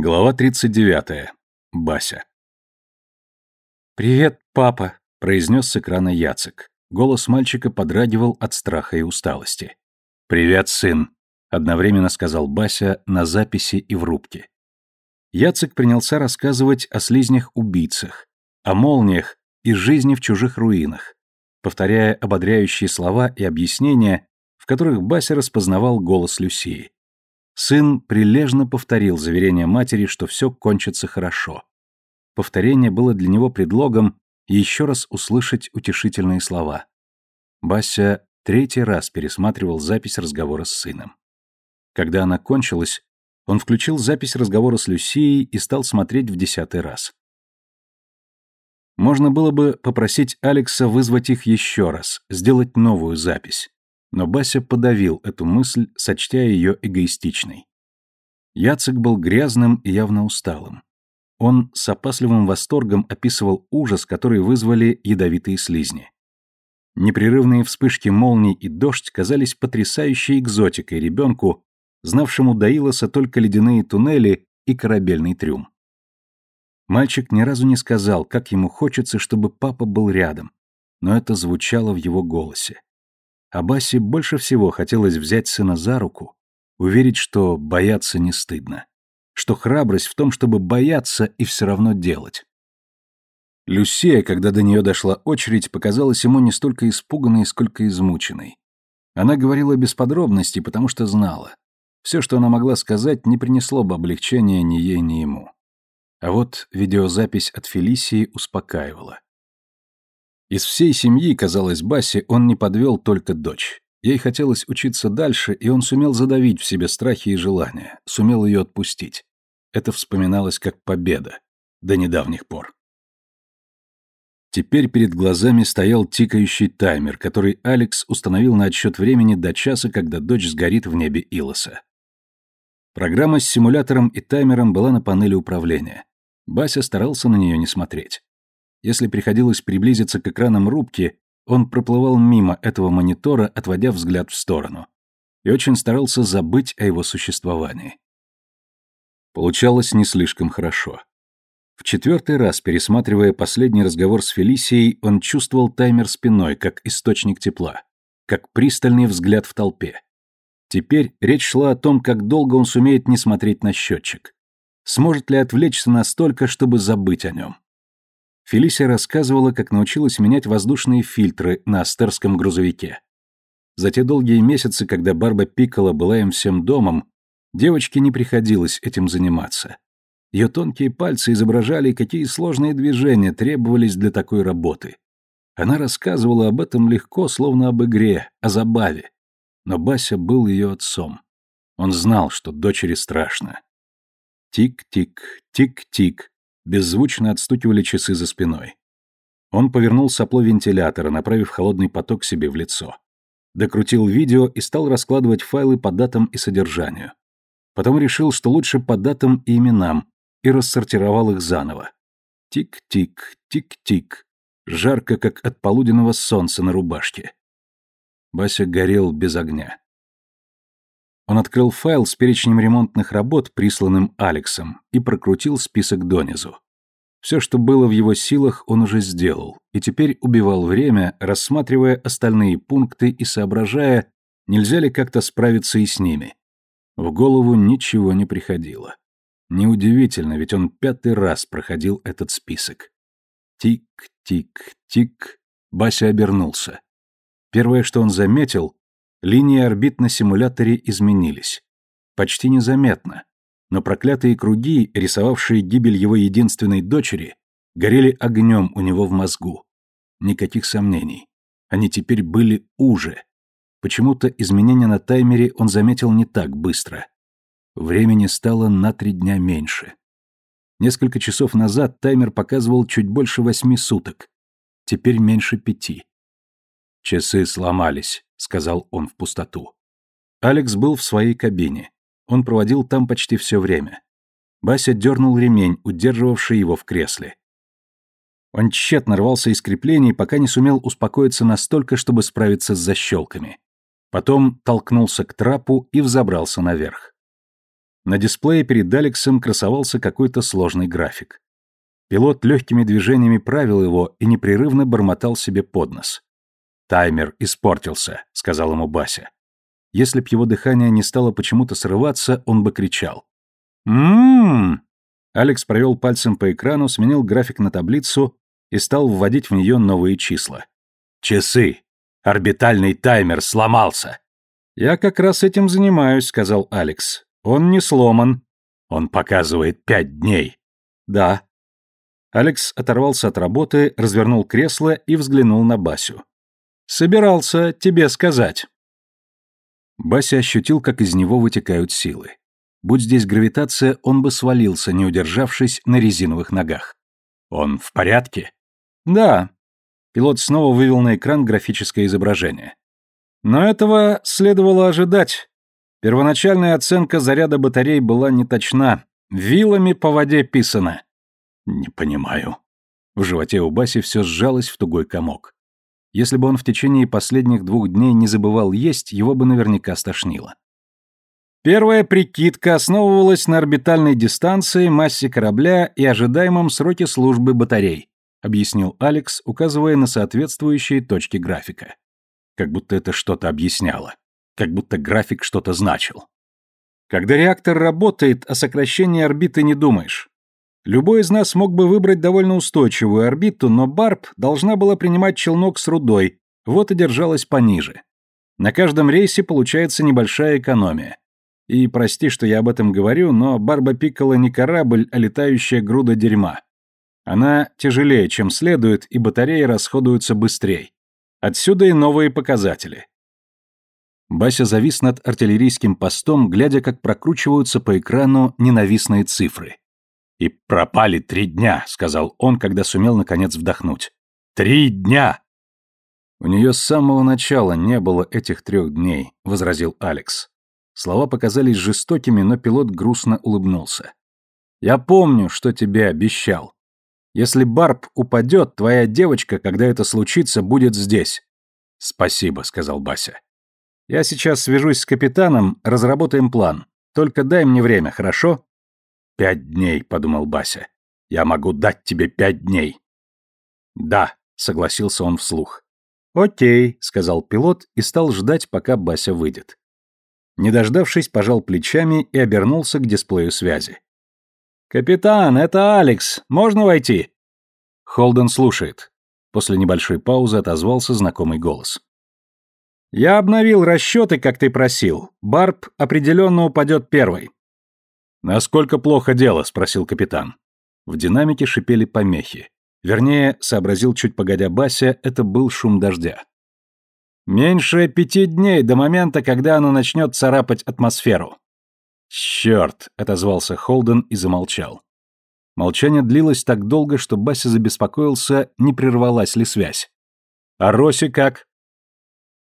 Глава 39. Бася. «Привет, папа», — произнес с экрана Яцек. Голос мальчика подрагивал от страха и усталости. «Привет, сын», — одновременно сказал Бася на записи и в рубке. Яцек принялся рассказывать о слизнях-убийцах, о молниях и жизни в чужих руинах, повторяя ободряющие слова и объяснения, в которых Бася распознавал голос Люсии. Сын прилежно повторил заверение матери, что все кончится хорошо. Повторение было для него предлогом еще раз услышать утешительные слова. Бася третий раз пересматривал запись разговора с сыном. Когда она кончилась, он включил запись разговора с Люсией и стал смотреть в десятый раз. Можно было бы попросить Алекса вызвать их еще раз, сделать новую запись. Но Бася подавил эту мысль, сочтя ее эгоистичной. Яцек был грязным и явно усталым. Он с опасливым восторгом описывал ужас, который вызвали ядовитые слизни. Непрерывные вспышки молний и дождь казались потрясающей экзотикой ребенку, знавшему Даилоса только ледяные туннели и корабельный трюм. Мальчик ни разу не сказал, как ему хочется, чтобы папа был рядом, но это звучало в его голосе. Абасе больше всего хотелось взять сына за руку, уверить, что бояться не стыдно, что храбрость в том, чтобы бояться и все равно делать. Люсия, когда до нее дошла очередь, показалась ему не столько испуганной, сколько измученной. Она говорила без подробностей, потому что знала. Все, что она могла сказать, не принесло бы облегчения ни ей, ни ему. А вот видеозапись от Фелисии успокаивала. Из всей семьи, казалось Басе, он не подвел только дочь. Ей хотелось учиться дальше, и он сумел задавить в себе страхи и желания, сумел ее отпустить. Это вспоминалось как победа. До недавних пор. Теперь перед глазами стоял тикающий таймер, который Алекс установил на отсчет времени до часа, когда дочь сгорит в небе Илоса. Программа с симулятором и таймером была на панели управления. Бася старался на нее не смотреть. Если приходилось приблизиться к экранам рубки, он проплывал мимо этого монитора, отводя взгляд в сторону. И очень старался забыть о его существовании. Получалось не слишком хорошо. В четвертый раз, пересматривая последний разговор с Фелисией, он чувствовал таймер спиной, как источник тепла, как пристальный взгляд в толпе. Теперь речь шла о том, как долго он сумеет не смотреть на счетчик. Сможет ли отвлечься настолько, чтобы забыть о нем. Фелисия рассказывала, как научилась менять воздушные фильтры на астерском грузовике. За те долгие месяцы, когда Барба Пиккола была им всем домом, девочке не приходилось этим заниматься. Ее тонкие пальцы изображали, какие сложные движения требовались для такой работы. Она рассказывала об этом легко, словно об игре, о забаве. Но Бася был ее отцом. Он знал, что дочери страшно. Тик-тик, тик-тик. Беззвучно отстукивали часы за спиной. Он повернул сопло вентилятора, направив холодный поток себе в лицо. Докрутил видео и стал раскладывать файлы по датам и содержанию. Потом решил, что лучше по датам и именам, и рассортировал их заново. Тик-тик, тик-тик. Жарко, как от полуденного солнца на рубашке. Бася горел без огня. Он открыл файл с перечнем ремонтных работ, присланным Алексом, и прокрутил список донизу. Все, что было в его силах, он уже сделал, и теперь убивал время, рассматривая остальные пункты и соображая, нельзя ли как-то справиться и с ними. В голову ничего не приходило. Неудивительно, ведь он пятый раз проходил этот список. Тик-тик-тик. Бася обернулся. Первое, что он заметил, Линии орбит на симуляторе изменились. Почти незаметно. Но проклятые круги, рисовавшие гибель его единственной дочери, горели огнем у него в мозгу. Никаких сомнений. Они теперь были уже. Почему-то изменения на таймере он заметил не так быстро. Времени стало на три дня меньше. Несколько часов назад таймер показывал чуть больше восьми суток. Теперь меньше пяти. Часы сломались сказал он в пустоту. Алекс был в своей кабине. Он проводил там почти все время. Бася дернул ремень, удерживавший его в кресле. Он тщетно рвался из креплений, пока не сумел успокоиться настолько, чтобы справиться с защелками. Потом толкнулся к трапу и взобрался наверх. На дисплее перед Алексом красовался какой-то сложный график. Пилот легкими движениями правил его и непрерывно бормотал себе под нос. «Таймер испортился», — сказал ему Бася. Если б его дыхание не стало почему-то срываться, он бы кричал. «М-м-м!» Алекс провел пальцем по экрану, сменил график на таблицу и стал вводить в нее новые числа. «Часы! Орбитальный таймер сломался!» «Я как раз этим занимаюсь», — сказал Алекс. «Он не сломан. Он показывает пять дней». «Да». Алекс оторвался от работы, развернул кресло и взглянул на Басю. «Собирался тебе сказать». Бася ощутил, как из него вытекают силы. Будь здесь гравитация, он бы свалился, не удержавшись на резиновых ногах. «Он в порядке?» «Да». Пилот снова вывел на экран графическое изображение. Но этого следовало ожидать. Первоначальная оценка заряда батарей была неточна. Вилами по воде писано. Не понимаю. В животе у Баси все сжалось в тугой комок. Если бы он в течение последних двух дней не забывал есть, его бы наверняка стошнило. Первая прикидка основывалась на орбитальной дистанции, массе корабля и ожидаемом сроке службы батарей, объяснил Алекс, указывая на соответствующие точки графика. Как будто это что-то объясняло. Как будто график что-то значил. Когда реактор работает, о сокращении орбиты не думаешь. Любой из нас мог бы выбрать довольно устойчивую орбиту, но Барб должна была принимать челнок с рудой, вот и держалась пониже. На каждом рейсе получается небольшая экономия. И прости, что я об этом говорю, но Барба Пиккола не корабль, а летающая груда дерьма. Она тяжелее, чем следует, и батареи расходуются быстрее. Отсюда и новые показатели. Бася завис над артиллерийским постом, глядя, как прокручиваются по экрану ненавистные цифры. «И пропали три дня», — сказал он, когда сумел наконец вдохнуть. «Три дня!» «У нее с самого начала не было этих трех дней», — возразил Алекс. Слова показались жестокими, но пилот грустно улыбнулся. «Я помню, что тебе обещал. Если Барб упадет, твоя девочка, когда это случится, будет здесь. Спасибо, сказал Бася. Я сейчас свяжусь с капитаном, разработаем план. Только дай мне время, хорошо? Пять дней, подумал Бася. Я могу дать тебе пять дней. Да, согласился он вслух. Окей, сказал пилот и стал ждать, пока Бася выйдет. Не дождавшись, пожал плечами и обернулся к дисплею связи. «Капитан, это Алекс. Можно войти?» Холден слушает. После небольшой паузы отозвался знакомый голос. «Я обновил расчеты, как ты просил. Барб определенно упадет первой». «Насколько плохо дело?» — спросил капитан. В динамике шипели помехи. Вернее, сообразил чуть погодя Бася, это был шум дождя. «Меньше пяти дней до момента, когда она начнет царапать атмосферу. «Черт!» — отозвался Холден и замолчал. Молчание длилось так долго, что Бася забеспокоился, не прервалась ли связь. «А Роси как?»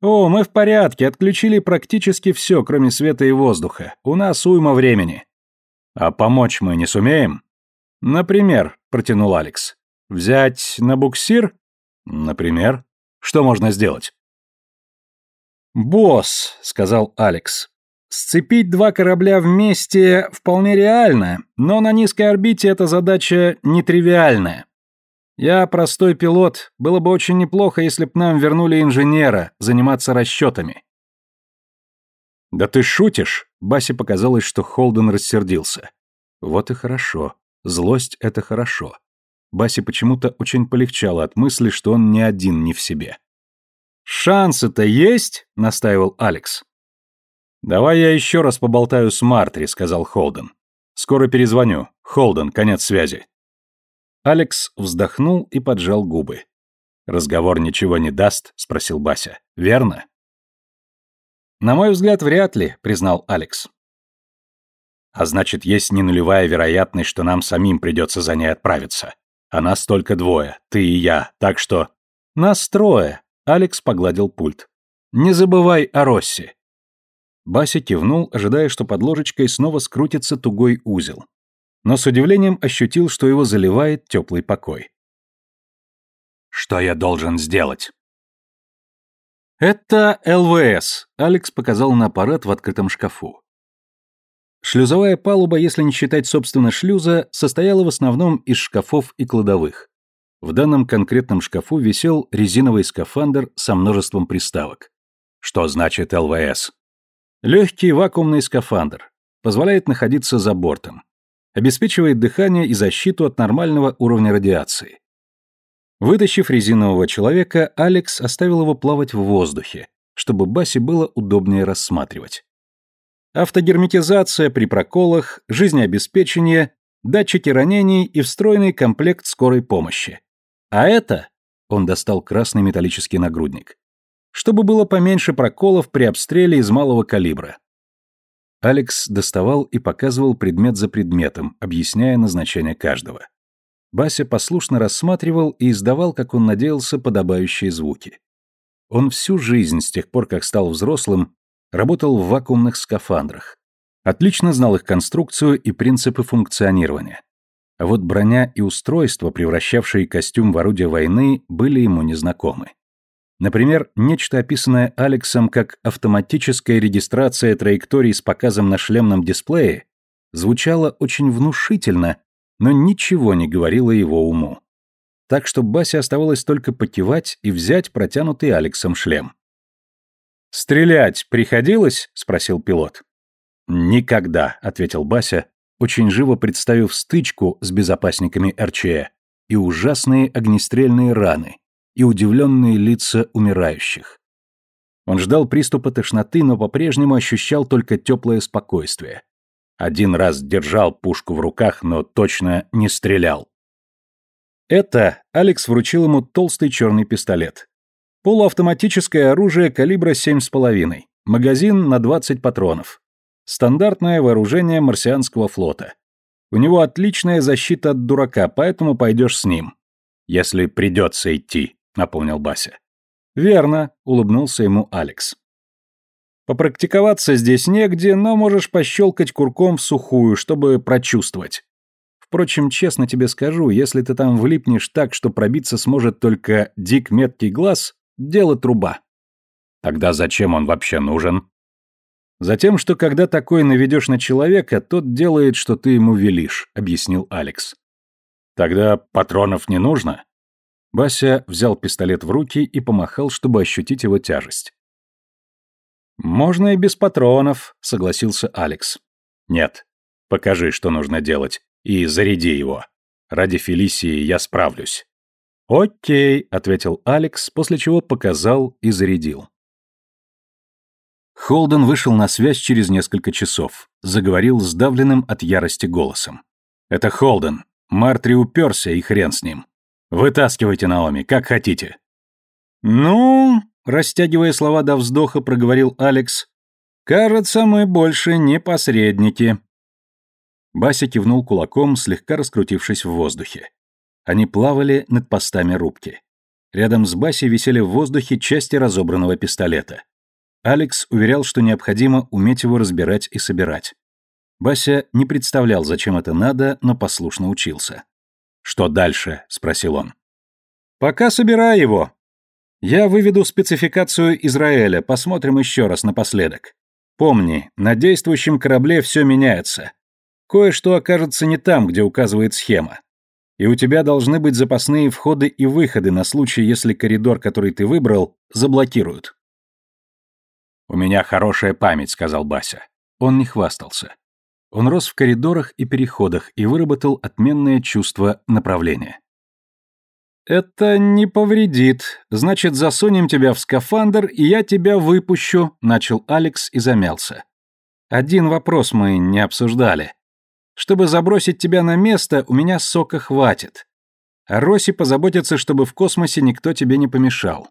«О, мы в порядке, отключили практически все, кроме света и воздуха. У нас уйма времени». «А помочь мы не сумеем?» «Например», — протянул Алекс. «Взять на буксир?» «Например. Что можно сделать?» «Босс», — сказал Алекс, Сцепить два корабля вместе вполне реально, но на низкой орбите эта задача нетривиальная. Я простой пилот, было бы очень неплохо, если б нам вернули инженера заниматься расчетами. Да ты шутишь? Басе показалось, что Холден рассердился. Вот и хорошо. Злость — это хорошо. Басе почему-то очень полегчало от мысли, что он не один не в себе. «Шансы-то есть?» — настаивал Алекс. «Давай я еще раз поболтаю с Мартри», — сказал Холден. «Скоро перезвоню. Холден, конец связи». Алекс вздохнул и поджал губы. «Разговор ничего не даст?» — спросил Бася. «Верно?» «На мой взгляд, вряд ли», — признал Алекс. «А значит, есть не нулевая вероятность, что нам самим придется за ней отправиться. А нас только двое, ты и я, так что...» «Нас трое», — Алекс погладил пульт. «Не забывай о Росси. Бася кивнул, ожидая, что под ложечкой снова скрутится тугой узел. Но с удивлением ощутил, что его заливает теплый покой. «Что я должен сделать?» «Это ЛВС», — Алекс показал на аппарат в открытом шкафу. Шлюзовая палуба, если не считать собственно шлюза, состояла в основном из шкафов и кладовых. В данном конкретном шкафу висел резиновый скафандр со множеством приставок. Что значит ЛВС? Легкий вакуумный скафандр. Позволяет находиться за бортом. Обеспечивает дыхание и защиту от нормального уровня радиации. Вытащив резинового человека, Алекс оставил его плавать в воздухе, чтобы Басе было удобнее рассматривать. Автогерметизация при проколах, жизнеобеспечение, датчики ранений и встроенный комплект скорой помощи. А это, он достал красный металлический нагрудник, чтобы было поменьше проколов при обстреле из малого калибра. Алекс доставал и показывал предмет за предметом, объясняя назначение каждого. Бася послушно рассматривал и издавал, как он надеялся, подобающие звуки. Он всю жизнь, с тех пор, как стал взрослым, работал в вакуумных скафандрах. Отлично знал их конструкцию и принципы функционирования. А вот броня и устройства, превращавшие костюм в орудие войны, были ему незнакомы. Например, нечто описанное Алексом как автоматическая регистрация траекторий с показом на шлемном дисплее, звучало очень внушительно, но ничего не говорило его уму. Так что Басе оставалось только покивать и взять протянутый Алексом шлем. «Стрелять приходилось?» — спросил пилот. «Никогда», — ответил Бася, очень живо представив стычку с безопасниками РЧЭ и ужасные огнестрельные раны, и удивленные лица умирающих. Он ждал приступа тошноты, но по-прежнему ощущал только теплое спокойствие. Один раз держал пушку в руках, но точно не стрелял. Это Алекс вручил ему толстый черный пистолет. Полуавтоматическое оружие калибра 7,5, магазин на 20 патронов. Стандартное вооружение марсианского флота. У него отличная защита от дурака, поэтому пойдешь с ним. Если придется идти, напомнил Бася. Верно, улыбнулся ему Алекс. Попрактиковаться здесь негде, но можешь пощелкать курком в сухую, чтобы прочувствовать. Впрочем, честно тебе скажу, если ты там влипнешь так, что пробиться сможет только дик меткий глаз, дело труба. Тогда зачем он вообще нужен? Затем, что когда такой наведешь на человека, тот делает, что ты ему велишь, объяснил Алекс. Тогда патронов не нужно? Бася взял пистолет в руки и помахал, чтобы ощутить его тяжесть. «Можно и без патронов», — согласился Алекс. «Нет. Покажи, что нужно делать, и заряди его. Ради Фелисии я справлюсь». «Окей», — ответил Алекс, после чего показал и зарядил. Холден вышел на связь через несколько часов, заговорил сдавленным от ярости голосом. «Это Холден. Мартри уперся, и хрен с ним. Вытаскивайте, Наоми, как хотите». «Ну, растягивая слова до вздоха, проговорил Алекс. «Кажется, мы больше не посредники». Бася кивнул кулаком, слегка раскрутившись в воздухе. Они плавали над постами рубки. Рядом с Басей висели в воздухе части разобранного пистолета. Алекс уверял, что необходимо уметь его разбирать и собирать. Бася не представлял, зачем это надо, но послушно учился. «Что дальше?» — спросил он. «Пока собирай его», я выведу спецификацию Израиля, посмотрим еще раз напоследок. Помни, на действующем корабле все меняется. Кое-что окажется не там, где указывает схема. И у тебя должны быть запасные входы и выходы на случай, если коридор, который ты выбрал, заблокируют. «У меня хорошая память», — сказал Бася. Он не хвастался. Он рос в коридорах и переходах и выработал отменное чувство направления. «Это не повредит. Значит, засунем тебя в скафандр, и я тебя выпущу», — начал Алекс и замялся. «Один вопрос мы не обсуждали. Чтобы забросить тебя на место, у меня сока хватит. А Роси позаботится, чтобы в космосе никто тебе не помешал.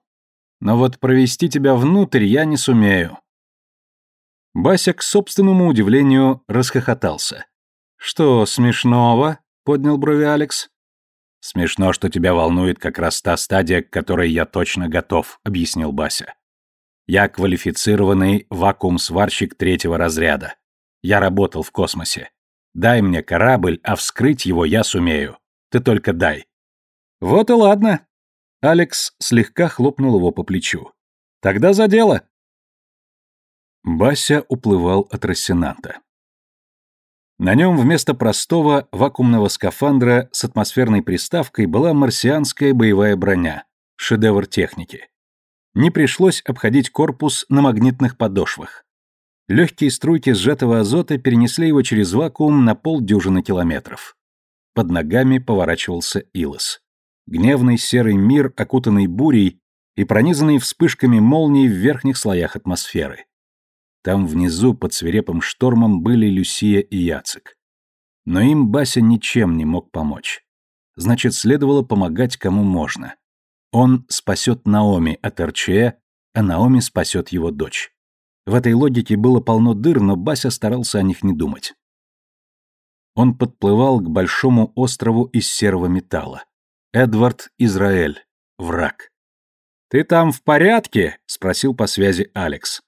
Но вот провести тебя внутрь я не сумею». Бася, к собственному удивлению, расхохотался. «Что смешного?» — поднял брови Алекс. «Смешно, что тебя волнует как раз та стадия, к которой я точно готов», — объяснил Бася. «Я квалифицированный вакуум-сварщик третьего разряда. Я работал в космосе. Дай мне корабль, а вскрыть его я сумею. Ты только дай». «Вот и ладно». Алекс слегка хлопнул его по плечу. «Тогда за дело». Бася уплывал от Рассенанта. На нем вместо простого вакуумного скафандра с атмосферной приставкой была марсианская боевая броня, шедевр техники. Не пришлось обходить корпус на магнитных подошвах. Легкие струйки сжатого азота перенесли его через вакуум на полдюжины километров. Под ногами поворачивался Илос. Гневный серый мир, окутанный бурей и пронизанный вспышками молний в верхних слоях атмосферы. Там внизу, под свирепым штормом, были Люсия и Яцек. Но им Бася ничем не мог помочь. Значит, следовало помогать кому можно. Он спасет Наоми от РЧЭ, а Наоми спасет его дочь. В этой логике было полно дыр, но Бася старался о них не думать. Он подплывал к большому острову из серого металла. Эдвард Израэль. Враг. «Ты там в порядке?» — спросил по связи Алекс.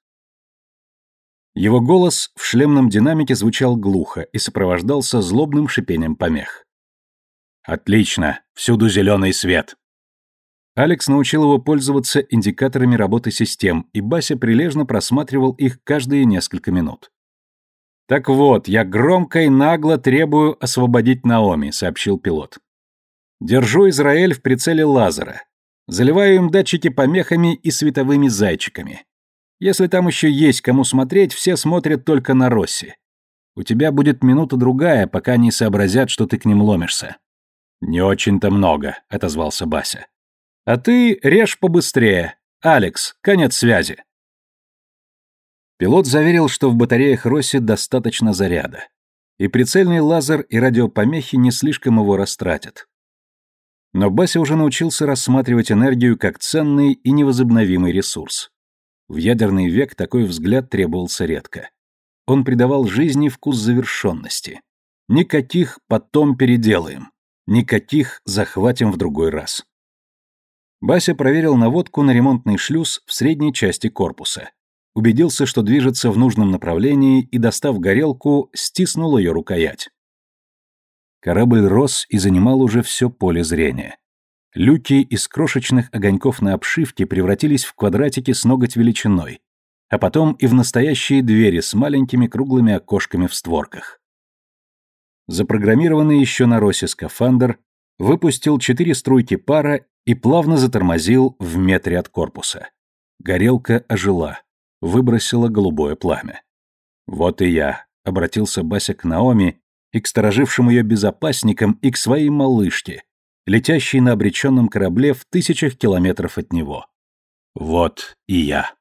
Его голос в шлемном динамике звучал глухо и сопровождался злобным шипением помех. «Отлично, всюду зеленый свет». Алекс научил его пользоваться индикаторами работы систем, и Бася прилежно просматривал их каждые несколько минут. «Так вот, я громко и нагло требую освободить Наоми», — сообщил пилот. «Держу Израиль в прицеле лазера. Заливаю им датчики помехами и световыми зайчиками. Если там еще есть кому смотреть, все смотрят только на Росси. У тебя будет минута-другая, пока они сообразят, что ты к ним ломишься». «Не очень-то много», — отозвался Бася. «А ты режь побыстрее. Алекс, конец связи». Пилот заверил, что в батареях Росси достаточно заряда. И прицельный лазер и радиопомехи не слишком его растратят. Но Бася уже научился рассматривать энергию как ценный и невозобновимый ресурс. В ядерный век такой взгляд требовался редко. Он придавал жизни вкус завершенности. Никаких «потом переделаем», никаких «захватим в другой раз». Бася проверил наводку на ремонтный шлюз в средней части корпуса. Убедился, что движется в нужном направлении и, достав горелку, стиснул ее рукоять. Корабль рос и занимал уже все поле зрения. Люки из крошечных огоньков на обшивке превратились в квадратики с ноготь величиной, а потом и в настоящие двери с маленькими круглыми окошками в створках. Запрограммированный еще на росе скафандр выпустил четыре струйки пара и плавно затормозил в метре от корпуса. Горелка ожила, выбросила голубое пламя. «Вот и я», — обратился Бася к Наоми и к сторожившим ее безопасникам, и к своей малышке, летящий на обреченном корабле в тысячах километров от него. Вот и я.